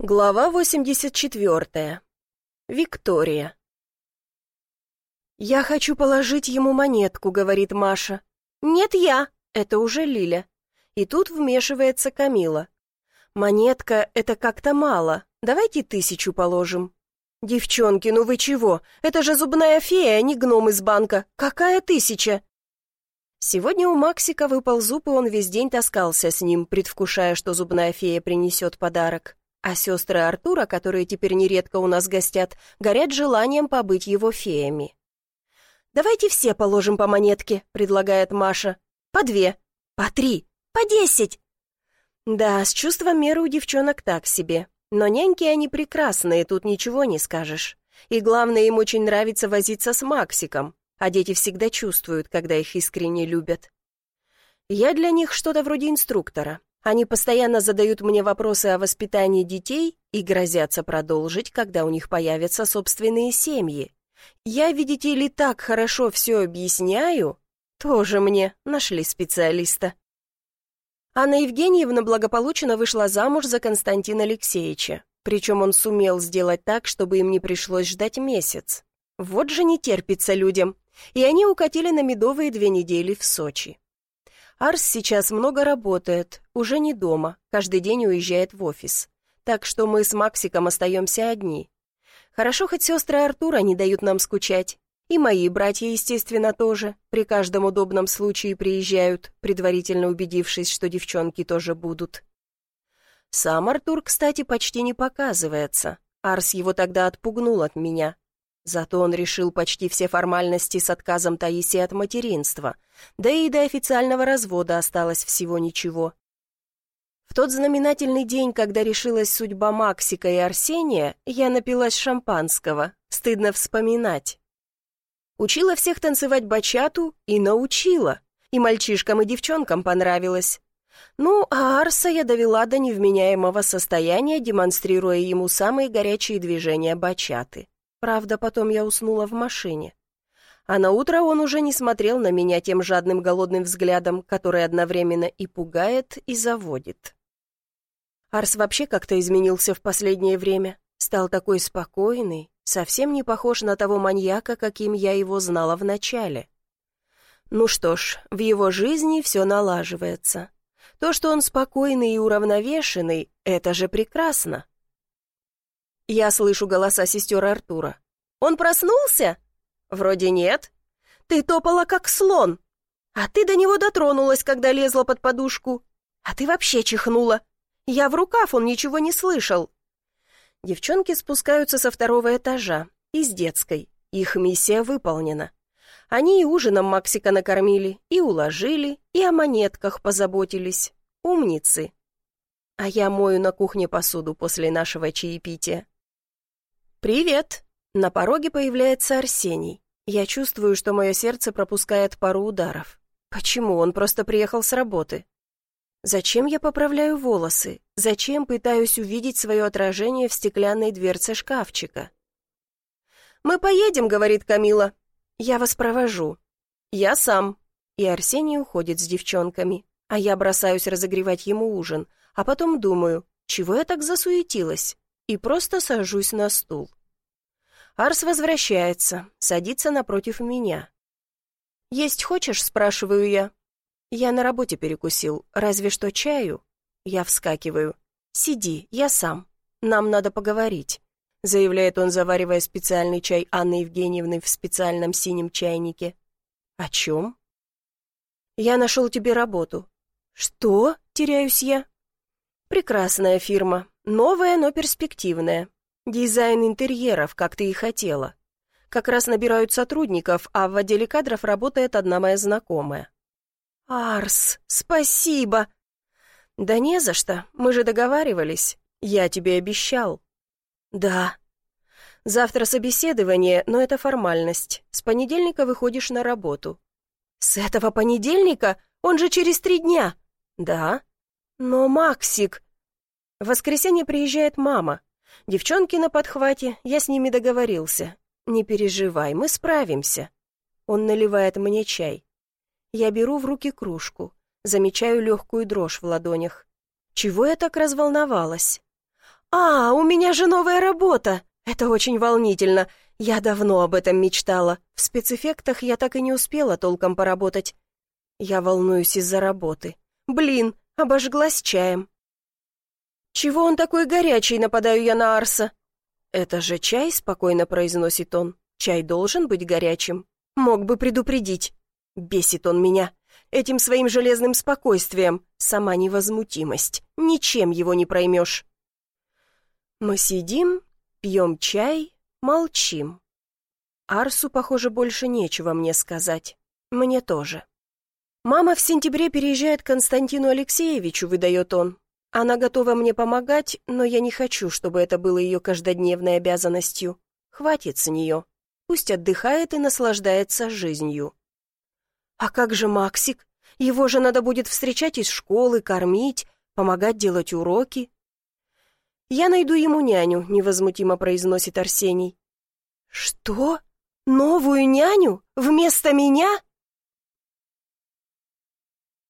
Глава 84. Виктория. «Я хочу положить ему монетку», — говорит Маша. «Нет, я». Это уже Лиля. И тут вмешивается Камила. «Монетка — это как-то мало. Давайте тысячу положим». «Девчонки, ну вы чего? Это же зубная фея, а не гном из банка. Какая тысяча?» Сегодня у Максика выпал зуб, и он весь день таскался с ним, предвкушая, что зубная фея принесет подарок. А сестры Артура, которые теперь нередко у нас гостят, горят желанием побыть его феями. «Давайте все положим по монетке», — предлагает Маша. «По две, по три, по десять». Да, с чувством меры у девчонок так себе. Но няньки они прекрасные, тут ничего не скажешь. И главное, им очень нравится возиться с Максиком, а дети всегда чувствуют, когда их искренне любят. Я для них что-то вроде инструктора. Они постоянно задают мне вопросы о воспитании детей и грозятся продолжить, когда у них появятся собственные семьи. Я, видите ли, так хорошо все объясняю. Тоже мне нашли специалиста. Анна Евгеньевна благополучно вышла замуж за Константина Алексеевича. Причем он сумел сделать так, чтобы им не пришлось ждать месяц. Вот же не терпится людям. И они укатили на медовые две недели в Сочи. Арс сейчас много работает, уже не дома, каждый день уезжает в офис. Так что мы с Максиком остаемся одни. Хорошо, хоть сестры Артура не дают нам скучать. И мои братья, естественно, тоже. При каждом удобном случае приезжают, предварительно убедившись, что девчонки тоже будут. Сам Артур, кстати, почти не показывается. Арс его тогда отпугнул от меня, Зато он решил почти все формальности с отказом Таисии от материнства, да и до официального развода осталось всего ничего. В тот знаменательный день, когда решилась судьба Максика и Арсения, я напилась шампанского, стыдно вспоминать. Учила всех танцевать бачату и научила, и мальчишкам и девчонкам понравилось. Ну, а Арса я довела до невменяемого состояния, демонстрируя ему самые горячие движения бачаты. Правда, потом я уснула в машине. А на утро он уже не смотрел на меня тем жадным голодным взглядом, который одновременно и пугает, и заводит. Арс вообще как-то изменился в последнее время. Стал такой спокойный, совсем не похож на того маньяка, каким я его знала в начале. Ну что ж, в его жизни все налаживается. То, что он спокойный и уравновешенный, это же прекрасно. Я слышу голоса сестер Артура. «Он проснулся?» «Вроде нет». «Ты топала, как слон». «А ты до него дотронулась, когда лезла под подушку». «А ты вообще чихнула». «Я в рукав, он ничего не слышал». Девчонки спускаются со второго этажа, из детской. Их миссия выполнена. Они и ужином Максика накормили, и уложили, и о монетках позаботились. Умницы. А я мою на кухне посуду после нашего чаепития. «Привет!» На пороге появляется Арсений. Я чувствую, что мое сердце пропускает пару ударов. Почему? Он просто приехал с работы. Зачем я поправляю волосы? Зачем пытаюсь увидеть свое отражение в стеклянной дверце шкафчика? «Мы поедем», — говорит Камила. «Я вас провожу». «Я сам». И Арсений уходит с девчонками, а я бросаюсь разогревать ему ужин, а потом думаю, чего я так засуетилась? И просто сажусь на стул. Арс возвращается, садится напротив меня. «Есть хочешь?» — спрашиваю я. «Я на работе перекусил, разве что чаю?» Я вскакиваю. «Сиди, я сам. Нам надо поговорить», — заявляет он, заваривая специальный чай Анны Евгеньевны в специальном синем чайнике. «О чем?» «Я нашел тебе работу». «Что?» — теряюсь я. «Прекрасная фирма. Новая, но перспективная. Дизайн интерьеров, как ты и хотела. Как раз набирают сотрудников, а в отделе кадров работает одна моя знакомая. «Арс, спасибо!» «Да не за что, мы же договаривались. Я тебе обещал». «Да». «Завтра собеседование, но это формальность. С понедельника выходишь на работу». «С этого понедельника? Он же через три дня». «Да». «Но, Максик...» В воскресенье приезжает мама. Девчонки на подхвате, я с ними договорился. Не переживай, мы справимся. Он наливает мне чай. Я беру в руки кружку, замечаю легкую дрожь в ладонях. Чего я так разволновалась? «А, у меня же новая работа! Это очень волнительно. Я давно об этом мечтала. В спецэффектах я так и не успела толком поработать. Я волнуюсь из-за работы. Блин, обожглась чаем. «Чего он такой горячий?» — нападаю я на Арса. «Это же чай», — спокойно произносит он. «Чай должен быть горячим. Мог бы предупредить». Бесит он меня. Этим своим железным спокойствием. Сама невозмутимость. Ничем его не проймешь. Мы сидим, пьем чай, молчим. Арсу, похоже, больше нечего мне сказать. Мне тоже. «Мама в сентябре переезжает к Константину Алексеевичу», — выдает он. «Она готова мне помогать, но я не хочу, чтобы это было ее каждодневной обязанностью. Хватит с нее. Пусть отдыхает и наслаждается жизнью». «А как же Максик? Его же надо будет встречать из школы, кормить, помогать делать уроки». «Я найду ему няню», — невозмутимо произносит Арсений. «Что? Новую няню? Вместо меня?»